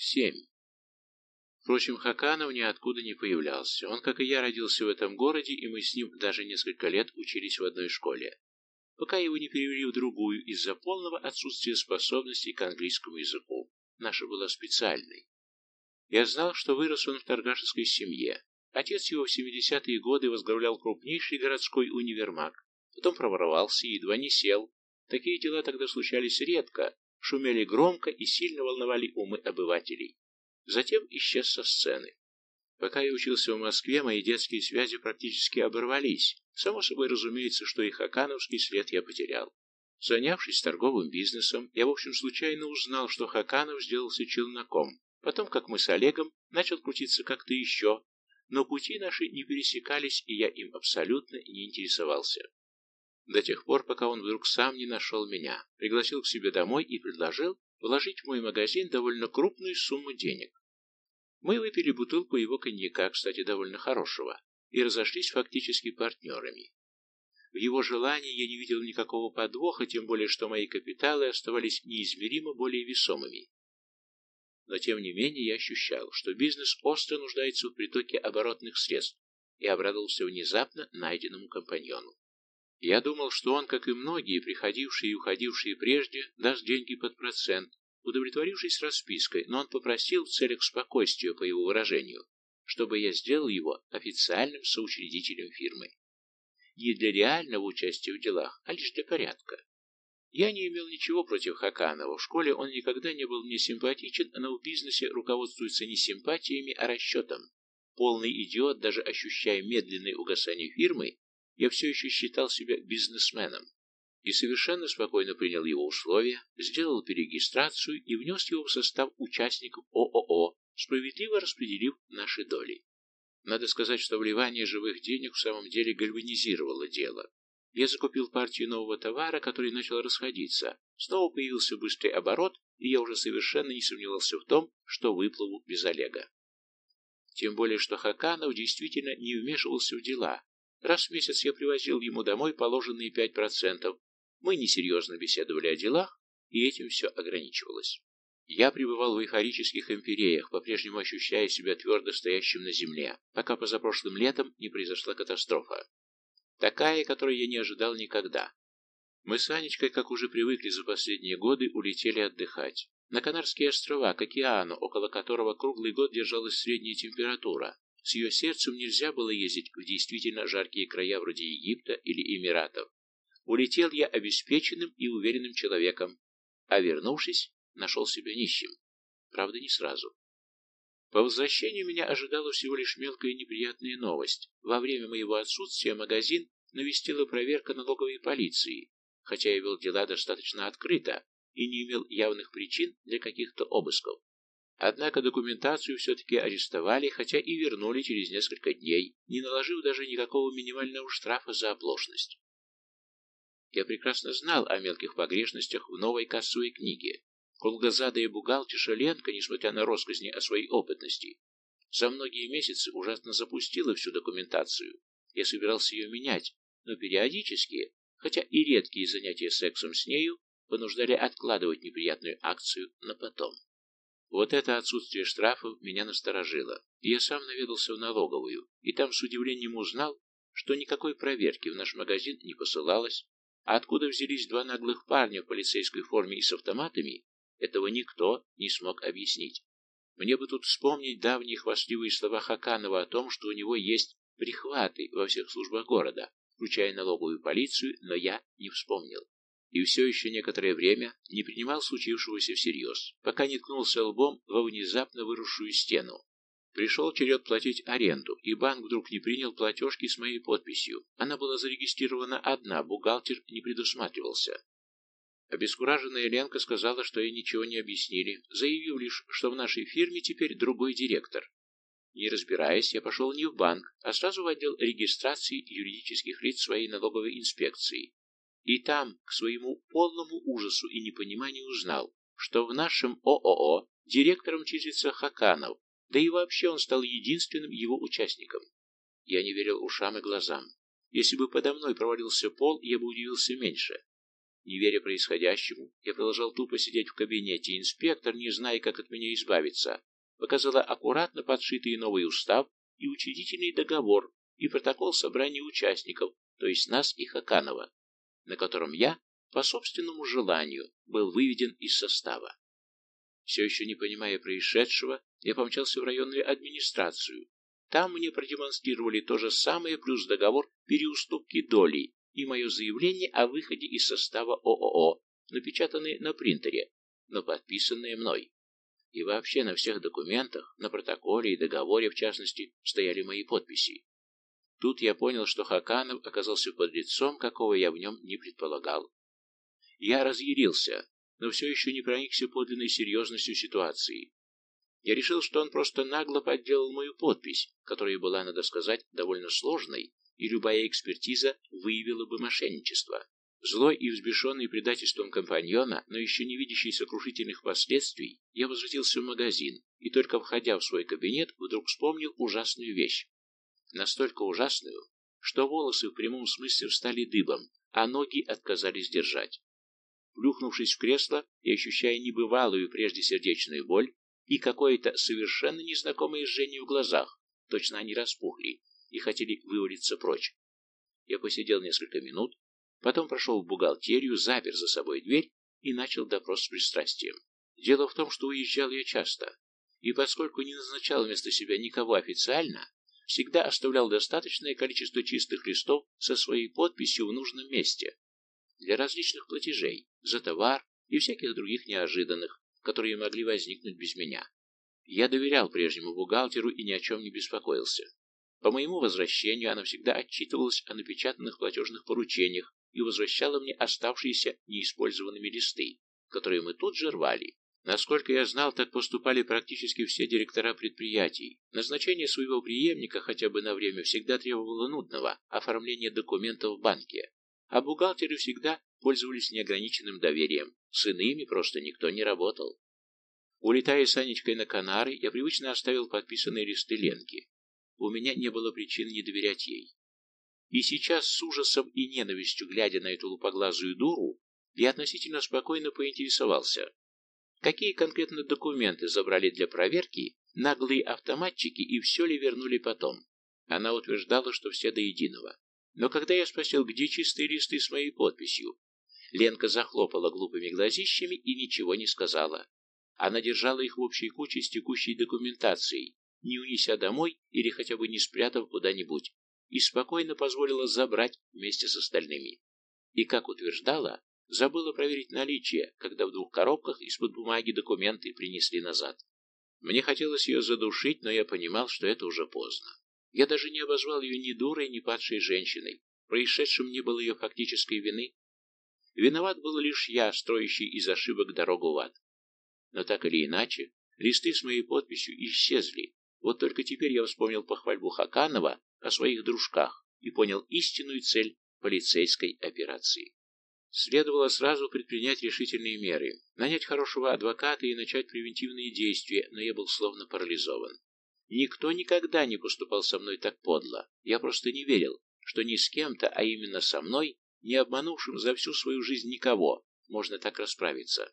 7. Впрочем, Хаканов ниоткуда не появлялся. Он, как и я, родился в этом городе, и мы с ним даже несколько лет учились в одной школе, пока его не перевели в другую из-за полного отсутствия способностей к английскому языку. Наша была специальной. Я знал, что вырос он в торгашеской семье. Отец его в 70-е годы возглавлял крупнейший городской универмаг, потом проворовался и едва не сел. Такие дела тогда случались редко, шумели громко и сильно волновали умы обывателей. Затем исчез со сцены. Пока я учился в Москве, мои детские связи практически оборвались. Само собой разумеется, что и хакановский след я потерял. Занявшись торговым бизнесом, я в общем случайно узнал, что Хаканов сделался челноком. Потом, как мы с Олегом, начал крутиться как-то еще, но пути наши не пересекались, и я им абсолютно не интересовался. До тех пор, пока он вдруг сам не нашел меня, пригласил к себе домой и предложил вложить в мой магазин довольно крупную сумму денег. Мы выпили бутылку его коньяка, кстати, довольно хорошего, и разошлись фактически партнерами. В его желании я не видел никакого подвоха, тем более, что мои капиталы оставались неизмеримо более весомыми. Но, тем не менее, я ощущал, что бизнес остро нуждается в притоке оборотных средств, и обрадовался внезапно найденному компаньону. Я думал, что он, как и многие, приходившие и уходившие прежде, даст деньги под процент, удовлетворившись распиской, но он попросил в целях спокойствия, по его выражению, чтобы я сделал его официальным соучредителем фирмы. Не для реального участия в делах, а лишь для порядка. Я не имел ничего против Хаканова, в школе он никогда не был мне симпатичен, но в бизнесе руководствуется не симпатиями, а расчетом. Полный идиот, даже ощущая медленное угасание фирмы, я все еще считал себя бизнесменом и совершенно спокойно принял его условия, сделал перерегистрацию и внес его в состав участников ООО, справедливо распределив наши доли. Надо сказать, что вливание живых денег в самом деле гальванизировало дело. Я закупил партию нового товара, который начал расходиться. Снова появился быстрый оборот, и я уже совершенно не сомневался в том, что выплыву без Олега. Тем более, что Хаканов действительно не вмешивался в дела, Раз в месяц я привозил ему домой положенные пять процентов. Мы несерьезно беседовали о делах, и этим все ограничивалось. Я пребывал в эйфорических империях, по-прежнему ощущая себя твердо стоящим на земле, пока позапрошлым летом не произошла катастрофа. Такая, которой я не ожидал никогда. Мы с Анечкой, как уже привыкли за последние годы, улетели отдыхать. На Канарские острова, к океану, около которого круглый год держалась средняя температура, с ее сердцем нельзя было ездить в действительно жаркие края вроде Египта или Эмиратов. Улетел я обеспеченным и уверенным человеком, а вернувшись, нашел себя нищим. Правда, не сразу. По возвращению меня ожидала всего лишь мелкая неприятная новость. Во время моего отсутствия магазин навестила проверка налоговой полиции, хотя я вел дела достаточно открыто и не имел явных причин для каких-то обысков. Однако документацию все-таки арестовали, хотя и вернули через несколько дней, не наложив даже никакого минимального штрафа за оплошность. Я прекрасно знал о мелких погрешностях в новой кассовой книге. Круглозадая бухгалтерша Ленка, несмотря на россказни о своей опытности, за многие месяцы ужасно запустила всю документацию. Я собирался ее менять, но периодически, хотя и редкие занятия сексом с нею, понуждали откладывать неприятную акцию на потом. Вот это отсутствие штрафов меня насторожило, я сам наведался в налоговую, и там с удивлением узнал, что никакой проверки в наш магазин не посылалось, а откуда взялись два наглых парня в полицейской форме и с автоматами, этого никто не смог объяснить. Мне бы тут вспомнить давние хвастливые слова Хаканова о том, что у него есть прихваты во всех службах города, включая налоговую полицию, но я не вспомнил и все еще некоторое время не принимал случившегося всерьез, пока не ткнулся лбом во внезапно выросшую стену. Пришел черед платить аренду, и банк вдруг не принял платежки с моей подписью. Она была зарегистрирована одна, бухгалтер не предусматривался. Обескураженная Ленка сказала, что ей ничего не объяснили, заявив лишь, что в нашей фирме теперь другой директор. Не разбираясь, я пошел не в банк, а сразу в отдел регистрации юридических лиц своей налоговой инспекции и там, к своему полному ужасу и непониманию, узнал, что в нашем ООО директором числится Хаканов, да и вообще он стал единственным его участником. Я не верил ушам и глазам. Если бы подо мной провалился пол, я бы удивился меньше. Не веря происходящему, я продолжал тупо сидеть в кабинете, инспектор, не зная, как от меня избавиться, показала аккуратно подшитый новый устав и учредительный договор и протокол собрания участников, то есть нас и Хаканова, на котором я, по собственному желанию, был выведен из состава. Все еще не понимая происшедшего, я помчался в районную администрацию. Там мне продемонстрировали то же самое, плюс договор переуступки долей и мое заявление о выходе из состава ООО, напечатанное на принтере, но подписанное мной. И вообще на всех документах, на протоколе и договоре, в частности, стояли мои подписи. Тут я понял, что Хаканов оказался под лицом, какого я в нем не предполагал. Я разъярился, но все еще не проникся подлинной серьезностью ситуации. Я решил, что он просто нагло подделал мою подпись, которая была, надо сказать, довольно сложной, и любая экспертиза выявила бы мошенничество. Злой и взбешенный предательством компаньона, но еще не видящий сокрушительных последствий, я возвратился в магазин и, только входя в свой кабинет, вдруг вспомнил ужасную вещь. Настолько ужасную, что волосы в прямом смысле встали дыбом, а ноги отказались держать. Плюхнувшись в кресло и ощущая небывалую прежде сердечную боль и какое-то совершенно незнакомое жжение в глазах, точно они распухли и хотели вывалиться прочь. Я посидел несколько минут, Потом прошел в бухгалтерию, запер за собой дверь и начал допрос с пристрастием. Дело в том, что уезжал я часто, и поскольку не назначал вместо себя никого официально, всегда оставлял достаточное количество чистых листов со своей подписью в нужном месте для различных платежей, за товар и всяких других неожиданных, которые могли возникнуть без меня. Я доверял прежнему бухгалтеру и ни о чем не беспокоился. По моему возвращению она всегда отчитывалась о напечатанных платежных поручениях и возвращала мне оставшиеся неиспользованными листы, которые мы тут же рвали. Насколько я знал, так поступали практически все директора предприятий. Назначение своего преемника хотя бы на время всегда требовало нудного оформления документов в банке, а бухгалтеры всегда пользовались неограниченным доверием, с иными просто никто не работал. Улетая с Анечкой на Канары, я привычно оставил подписанные листы Ленки. У меня не было причин не доверять ей. И сейчас с ужасом и ненавистью, глядя на эту лупоглазую дуру, я относительно спокойно поинтересовался, какие конкретно документы забрали для проверки наглые автоматчики и все ли вернули потом. Она утверждала, что все до единого. Но когда я спросил, где чистые листы с моей подписью, Ленка захлопала глупыми глазищами и ничего не сказала. Она держала их в общей куче с текущей документацией, не унеся домой или хотя бы не спрятав куда-нибудь и спокойно позволила забрать вместе с остальными. И, как утверждала, забыла проверить наличие, когда в двух коробках из-под бумаги документы принесли назад. Мне хотелось ее задушить, но я понимал, что это уже поздно. Я даже не обозвал ее ни дурой, ни падшей женщиной. Происшедшим не было ее фактической вины. Виноват был лишь я, строящий из ошибок дорогу в ад. Но так или иначе, листы с моей подписью исчезли. Вот только теперь я вспомнил похвальбу Хаканова о своих дружках и понял истинную цель полицейской операции. Следовало сразу предпринять решительные меры, нанять хорошего адвоката и начать превентивные действия, но я был словно парализован. Никто никогда не поступал со мной так подло. Я просто не верил, что ни с кем-то, а именно со мной, не обманувшим за всю свою жизнь никого, можно так расправиться.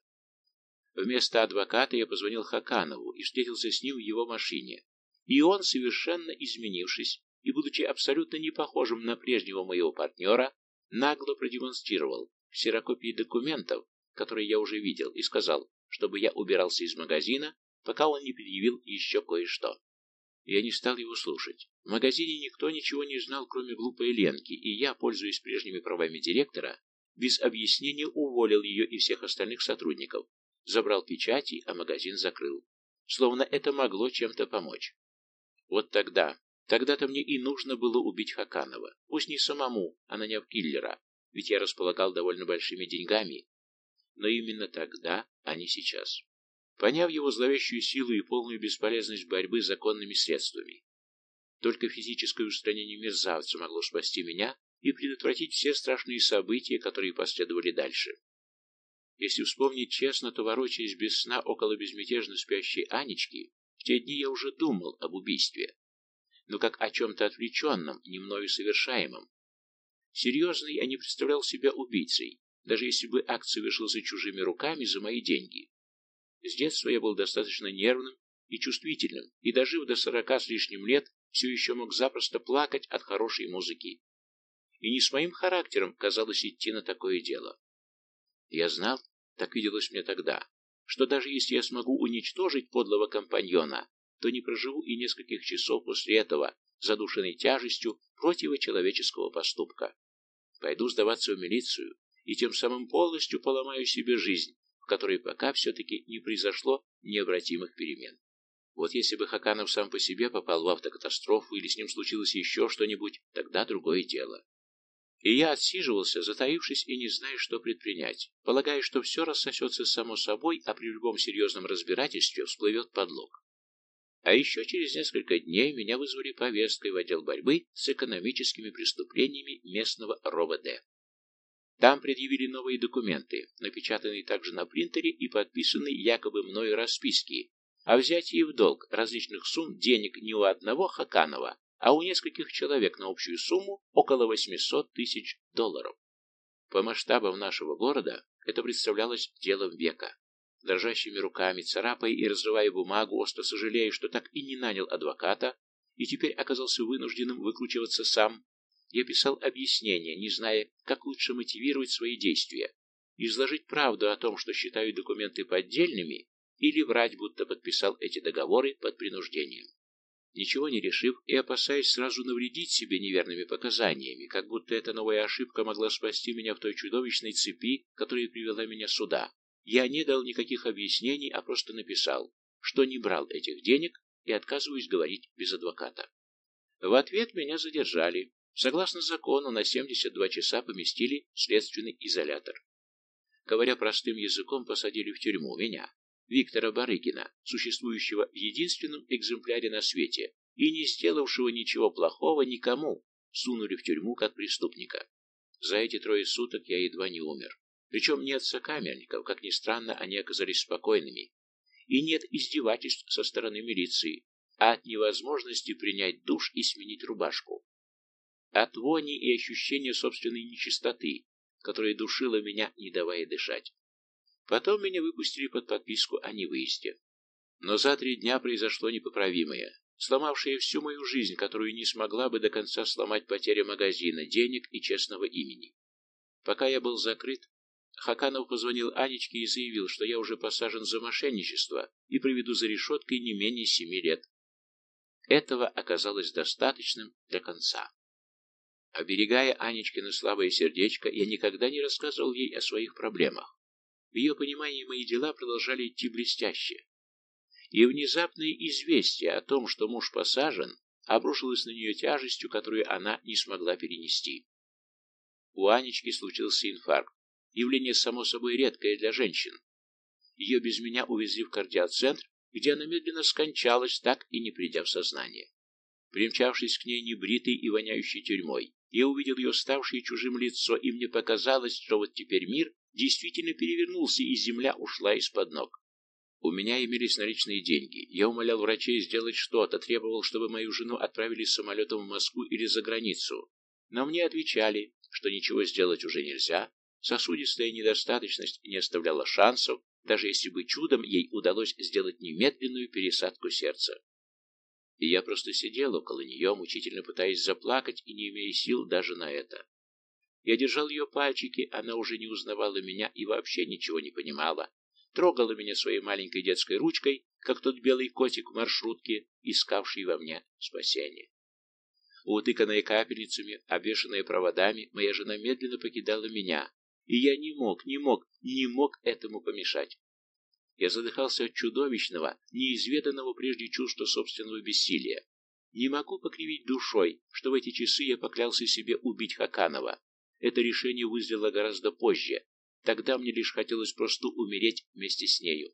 Вместо адвоката я позвонил Хаканову и встретился с ним в его машине. И он, совершенно изменившись, и, будучи абсолютно не похожим на прежнего моего партнера, нагло продемонстрировал ксерокопии документов, которые я уже видел, и сказал, чтобы я убирался из магазина, пока он не предъявил еще кое-что. Я не стал его слушать. В магазине никто ничего не знал, кроме глупой Ленки, и я, пользуясь прежними правами директора, без объяснения уволил ее и всех остальных сотрудников, забрал печати, а магазин закрыл. Словно это могло чем-то помочь. Вот тогда, Тогда-то мне и нужно было убить Хаканова. Пусть не самому, а наняв киллера, ведь я располагал довольно большими деньгами. Но именно тогда, а не сейчас. Поняв его зловещую силу и полную бесполезность борьбы с законными средствами. Только физическое устранение мерзавца могло спасти меня и предотвратить все страшные события, которые последовали дальше. Если вспомнить честно, то, ворочаясь без сна около безмятежно спящей Анечки, в те дни я уже думал об убийстве но как о чем-то отвлеченном, не мною совершаемом. Серьезно я не представлял себя убийцей, даже если бы акт совершился чужими руками за мои деньги. С детства я был достаточно нервным и чувствительным, и, дожив до сорока с лишним лет, все еще мог запросто плакать от хорошей музыки. И не с моим характером казалось идти на такое дело. Я знал, так виделось мне тогда, что даже если я смогу уничтожить подлого компаньона, то не проживу и нескольких часов после этого, задушенной тяжестью противочеловеческого поступка. Пойду сдаваться в милицию и тем самым полностью поломаю себе жизнь, в которой пока все-таки не произошло необратимых перемен. Вот если бы Хаканов сам по себе попал в автокатастрофу или с ним случилось еще что-нибудь, тогда другое дело. И я отсиживался, затаившись и не зная, что предпринять, полагая, что все рассосется само собой, а при любом серьезном разбирательстве всплывет подлог. А еще через несколько дней меня вызвали повесткой в отдел борьбы с экономическими преступлениями местного РОВД. Там предъявили новые документы, напечатанные также на принтере и подписанные якобы мною расписки, о взятии в долг различных сумм денег не у одного Хаканова, а у нескольких человек на общую сумму около 800 тысяч долларов. По масштабам нашего города это представлялось делом века. Дрожащими руками, царапая и разрывая бумагу, остро сожалея, что так и не нанял адвоката, и теперь оказался вынужденным выкручиваться сам, я писал объяснения, не зная, как лучше мотивировать свои действия, изложить правду о том, что считаю документы поддельными, или врать, будто подписал эти договоры под принуждением. Ничего не решив и опасаясь сразу навредить себе неверными показаниями, как будто эта новая ошибка могла спасти меня в той чудовищной цепи, которая привела меня сюда, я не дал никаких объяснений, а просто написал, что не брал этих денег и отказываюсь говорить без адвоката. В ответ меня задержали. Согласно закону, на 72 часа поместили в следственный изолятор. Говоря простым языком, посадили в тюрьму меня, Виктора Барыгина, существующего в единственном экземпляре на свете и не сделавшего ничего плохого никому, сунули в тюрьму как преступника. За эти трое суток я едва не умер. Причем нет сокамерников, как ни странно, они оказались спокойными. И нет издевательств со стороны милиции, а от невозможности принять душ и сменить рубашку. От вони и ощущения собственной нечистоты, которая душила меня, не давая дышать. Потом меня выпустили под подписку о невыезде. Но за три дня произошло непоправимое, сломавшее всю мою жизнь, которую не смогла бы до конца сломать потеря магазина, денег и честного имени. Пока я был закрыт, Хаканов позвонил Анечке и заявил, что я уже посажен за мошенничество и приведу за решеткой не менее семи лет. Этого оказалось достаточным для конца. Оберегая Анечкино слабое сердечко, я никогда не рассказывал ей о своих проблемах. В ее понимании мои дела продолжали идти блестяще. И внезапное известие о том, что муж посажен, обрушилось на нее тяжестью, которую она не смогла перенести. У Анечки случился инфаркт, явление само собой редкое для женщин. Ее без меня увезли в кардиоцентр, где она медленно скончалась, так и не придя в сознание. Примчавшись к ней небритой и воняющей тюрьмой, я увидел ее ставшее чужим лицо, и мне показалось, что вот теперь мир действительно перевернулся, и земля ушла из-под ног. У меня имелись наличные деньги. Я умолял врачей сделать что-то, требовал, чтобы мою жену отправили самолетом в Москву или за границу. Но мне отвечали, что ничего сделать уже нельзя, сосудистая недостаточность не оставляла шансов, даже если бы чудом ей удалось сделать немедленную пересадку сердца. И я просто сидел около нее, мучительно пытаясь заплакать и не имея сил даже на это. Я держал ее пальчики, она уже не узнавала меня и вообще ничего не понимала. Трогала меня своей маленькой детской ручкой, как тот белый котик в маршрутке, искавший во мне спасение. Утыканная капельницами, обвешанная проводами, моя жена медленно покидала меня, и я не мог, не мог, не мог этому помешать. Я задыхался от чудовищного, неизведанного прежде чувства собственного бессилия. Не могу покривить душой, что в эти часы я поклялся себе убить Хаканова, это решение вызрело гораздо позже. Тогда мне лишь хотелось просто умереть вместе с нею.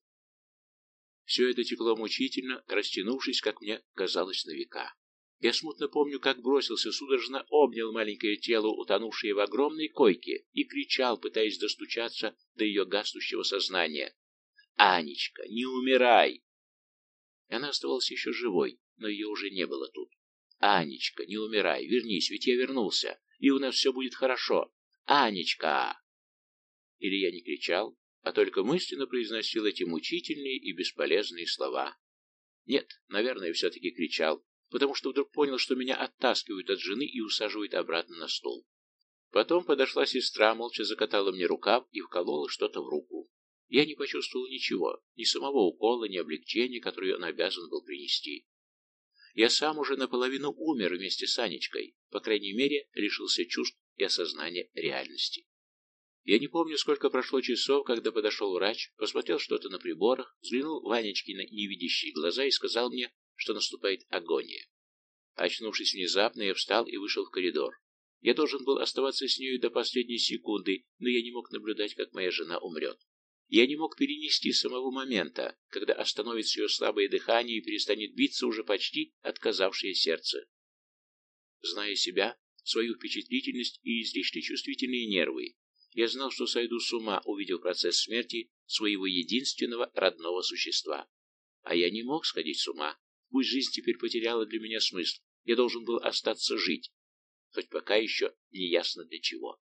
Все это текло мучительно, растянувшись, как мне казалось, на века. Я смутно помню, как бросился, судорожно обнял маленькое тело, утонувшее в огромной койке, и кричал, пытаясь достучаться до ее гаснущего сознания. «Анечка, не умирай!» Она оставалась еще живой, но ее уже не было тут. «Анечка, не умирай, вернись, ведь я вернулся и у нас все будет хорошо. Анечка!» или я не кричал, а только мысленно произносил эти мучительные и бесполезные слова. Нет, наверное, все-таки кричал, потому что вдруг понял, что меня оттаскивают от жены и усаживают обратно на стол. Потом подошла сестра, молча закатала мне рукав и вколола что-то в руку. Я не почувствовал ничего, ни самого укола, ни облегчения, которое он обязан был принести. Я сам уже наполовину умер вместе с Анечкой, по крайней мере, лишился чувств и осознания реальности. Я не помню, сколько прошло часов, когда подошел врач, посмотрел что-то на приборах, взглянул в Анечкины невидящие глаза и сказал мне, что наступает агония. Очнувшись внезапно, я встал и вышел в коридор. Я должен был оставаться с нею до последней секунды, но я не мог наблюдать, как моя жена умрет. Я не мог перенести самого момента, когда остановится ее слабое дыхание и перестанет биться уже почти отказавшее сердце. Зная себя, свою впечатлительность и излишне чувствительные нервы, я знал, что сойду с ума, увидев процесс смерти своего единственного родного существа. А я не мог сходить с ума. Пусть жизнь теперь потеряла для меня смысл. Я должен был остаться жить, хоть пока еще не ясно для чего.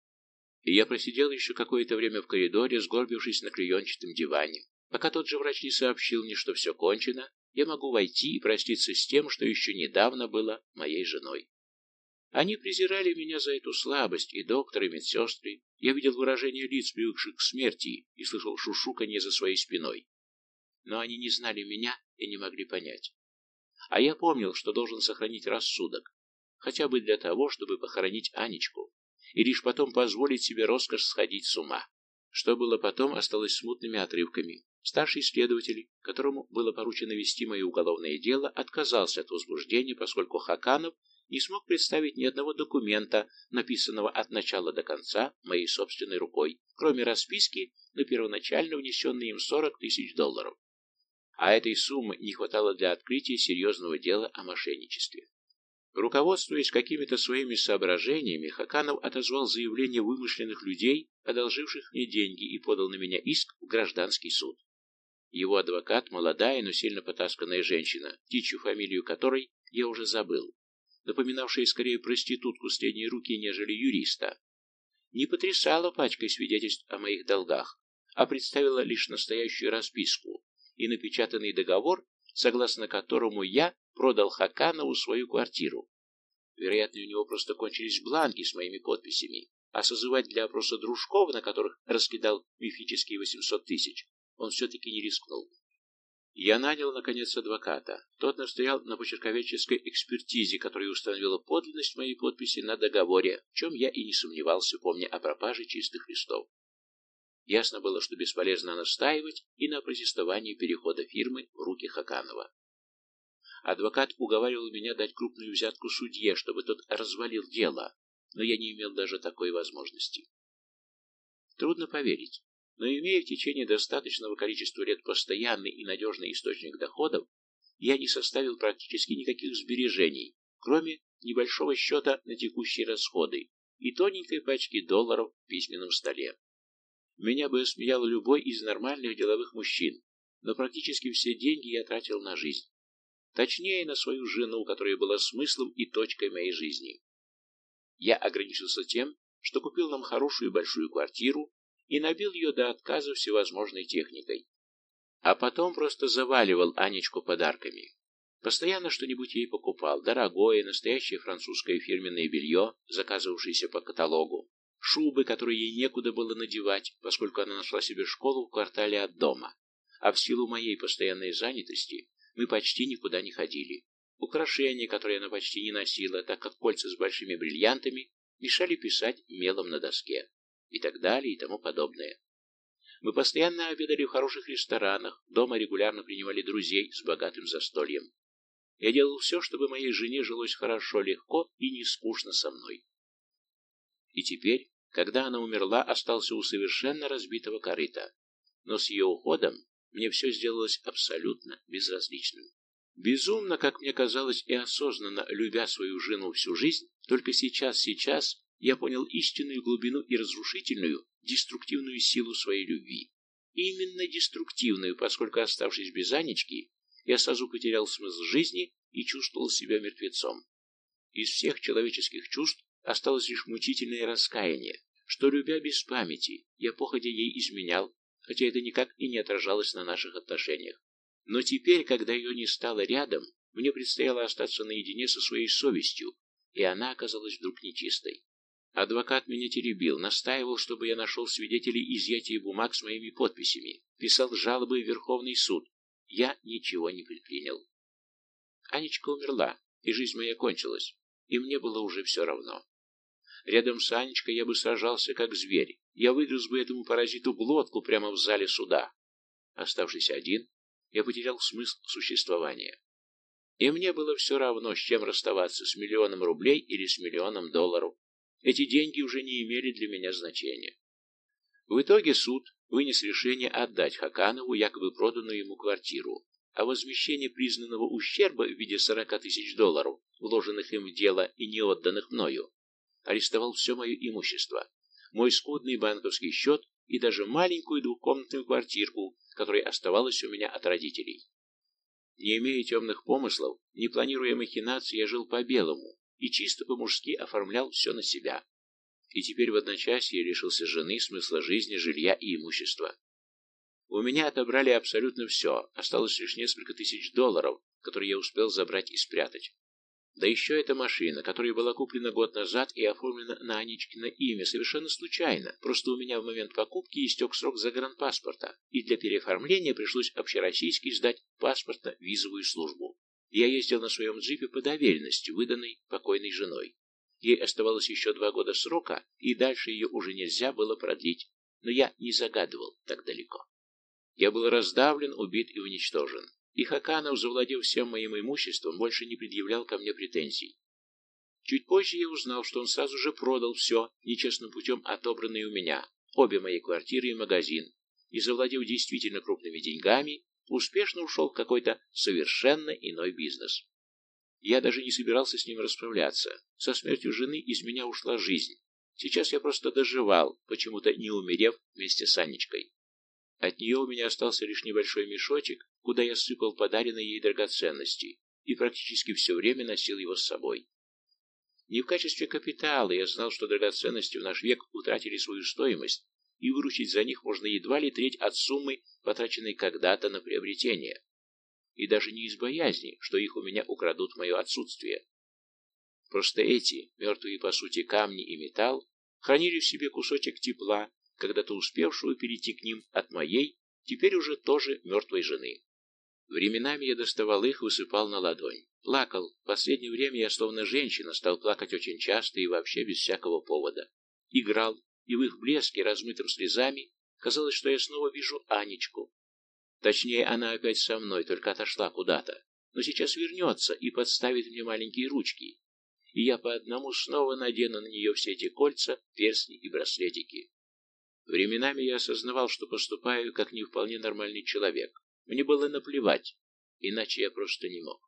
И я просидел еще какое-то время в коридоре, сгорбившись на клеенчатом диване. Пока тот же врач не сообщил мне, что все кончено, я могу войти и проститься с тем, что еще недавно было моей женой. Они презирали меня за эту слабость, и доктор, и медсестры. Я видел выражение лиц, привыкших к смерти, и слышал шушуканье за своей спиной. Но они не знали меня и не могли понять. А я помнил, что должен сохранить рассудок, хотя бы для того, чтобы похоронить Анечку и лишь потом позволить себе роскошь сходить с ума. Что было потом, осталось смутными отрывками. Старший следователь, которому было поручено вести мое уголовное дело, отказался от возбуждения, поскольку Хаканов не смог представить ни одного документа, написанного от начала до конца моей собственной рукой, кроме расписки на первоначально внесенные им 40 тысяч долларов. А этой суммы не хватало для открытия серьезного дела о мошенничестве. Руководствуясь какими-то своими соображениями, Хаканов отозвал заявление вымышленных людей, одолживших мне деньги, и подал на меня иск в гражданский суд. Его адвокат, молодая, но сильно потасканная женщина, птичью фамилию которой я уже забыл, напоминавшая скорее проститутку средней руки, нежели юриста, не потрясала пачкой свидетельств о моих долгах, а представила лишь настоящую расписку и напечатанный договор, согласно которому я продал Хаканову свою квартиру. Вероятно, у него просто кончились бланки с моими подписями, а созывать для опроса дружков, на которых раскидал мифические 800 тысяч, он все-таки не рискнул. Я нанял, наконец, адвоката. Тот настоял на почерковедческой экспертизе, которая установила подлинность моей подписи на договоре, в чем я и не сомневался, помня о пропаже чистых листов. Ясно было, что бесполезно настаивать и на протестовании перехода фирмы в руки Хаканова. Адвокат уговаривал меня дать крупную взятку судье, чтобы тот развалил дело, но я не имел даже такой возможности. Трудно поверить, но имея в течение достаточного количества лет постоянный и надежный источник доходов, я не составил практически никаких сбережений, кроме небольшого счета на текущие расходы и тоненькой пачки долларов в письменном столе. Меня бы осмеял любой из нормальных деловых мужчин, но практически все деньги я тратил на жизнь. Точнее, на свою жену, которая была смыслом и точкой моей жизни. Я ограничился тем, что купил нам хорошую большую квартиру и набил ее до отказа всевозможной техникой. А потом просто заваливал Анечку подарками. Постоянно что-нибудь ей покупал, дорогое, настоящее французское фирменное белье, заказывавшееся по каталогу, шубы, которые ей некуда было надевать, поскольку она нашла себе школу в квартале от дома. А в силу моей постоянной занятости мы почти никуда не ходили. Украшения, которые она почти не носила, так как кольца с большими бриллиантами мешали писать мелом на доске. И так далее, и тому подобное. Мы постоянно обедали в хороших ресторанах, дома регулярно принимали друзей с богатым застольем. Я делал все, чтобы моей жене жилось хорошо, легко и не скучно со мной. И теперь, когда она умерла, остался у совершенно разбитого корыта. Но с ее уходом мне все сделалось абсолютно безразличным. Безумно, как мне казалось, и осознанно любя свою жену всю жизнь, только сейчас, сейчас я понял истинную глубину и разрушительную, деструктивную силу своей любви. Именно деструктивную, поскольку, оставшись без Анечки, я сразу потерял смысл жизни и чувствовал себя мертвецом. Из всех человеческих чувств осталось лишь мучительное раскаяние, что, любя без памяти, я походя ей изменял, хотя это никак и не отражалось на наших отношениях. Но теперь, когда ее не стало рядом, мне предстояло остаться наедине со своей совестью, и она оказалась вдруг нечистой. Адвокат меня теребил, настаивал, чтобы я нашел свидетелей изъятия бумаг с моими подписями, писал жалобы в Верховный суд. Я ничего не предпринял. Анечка умерла, и жизнь моя кончилась, и мне было уже все равно. Рядом с Анечкой я бы сражался, как зверь. Я выгрыз бы этому паразиту глотку прямо в зале суда. Оставшись один, я потерял смысл существования. И мне было все равно, с чем расставаться, с миллионом рублей или с миллионом долларов. Эти деньги уже не имели для меня значения. В итоге суд вынес решение отдать Хаканову якобы проданную ему квартиру, а возмещение признанного ущерба в виде 40 тысяч долларов, вложенных им в дело и не отданных мною, арестовал все мое имущество, мой скудный банковский счет и даже маленькую двухкомнатную квартирку, которая оставалась у меня от родителей. Не имея темных помыслов, не планируя махинаций, я жил по-белому, и чисто по-мужски оформлял все на себя. И теперь в одночасье лишился жены, смысла жизни, жилья и имущества. У меня отобрали абсолютно все, осталось лишь несколько тысяч долларов, которые я успел забрать и спрятать. Да еще эта машина, которая была куплена год назад и оформлена на Аничкино имя совершенно случайно. Просто у меня в момент покупки истек срок загранпаспорта, и для переоформления пришлось общероссийски сдать паспортно-визовую службу. Я ездил на своем джипе по доверенности, выданной покойной женой. Ей оставалось еще два года срока, и дальше ее уже нельзя было продлить, но я не загадывал так далеко. Я был раздавлен, убит и уничтожен, и Хаканов, завладев всем моим имуществом, больше не предъявлял ко мне претензий. Чуть позже я узнал, что он сразу же продал все, нечестным путем отобранное у меня, обе мои квартиры и магазин, и, завладев действительно крупными деньгами, успешно ушел в какой-то совершенно иной бизнес. Я даже не собирался с ним расправляться. Со смертью жены из меня ушла жизнь. Сейчас я просто доживал, почему-то не умерев вместе с Анечкой. От нее у меня остался лишь небольшой мешочек, куда я сыпал подаренные ей драгоценности, и практически все время носил его с собой. Не в качестве капитала я знал, что драгоценности в наш век утратили свою стоимость, и выручить за них можно едва ли треть от суммы, потраченной когда-то на приобретение. И даже не из боязни, что их у меня украдут в мое отсутствие. Просто эти, мертвые по сути камни и металл, хранили в себе кусочек тепла, когда-то успевшего перейти к ним от моей, теперь уже тоже мертвой жены. Временами я доставал их, высыпал на ладонь. Плакал. В последнее время я словно женщина стал плакать очень часто и вообще без всякого повода. Играл, и в их блеске, размытым слезами, казалось, что я снова вижу Анечку. Точнее, она опять со мной, только отошла куда-то. Но сейчас вернется и подставит мне маленькие ручки. И я по одному снова надену на нее все эти кольца, перстни и браслетики. Временами я осознавал, что поступаю как не вполне нормальный человек. Мне было наплевать, иначе я просто не мог.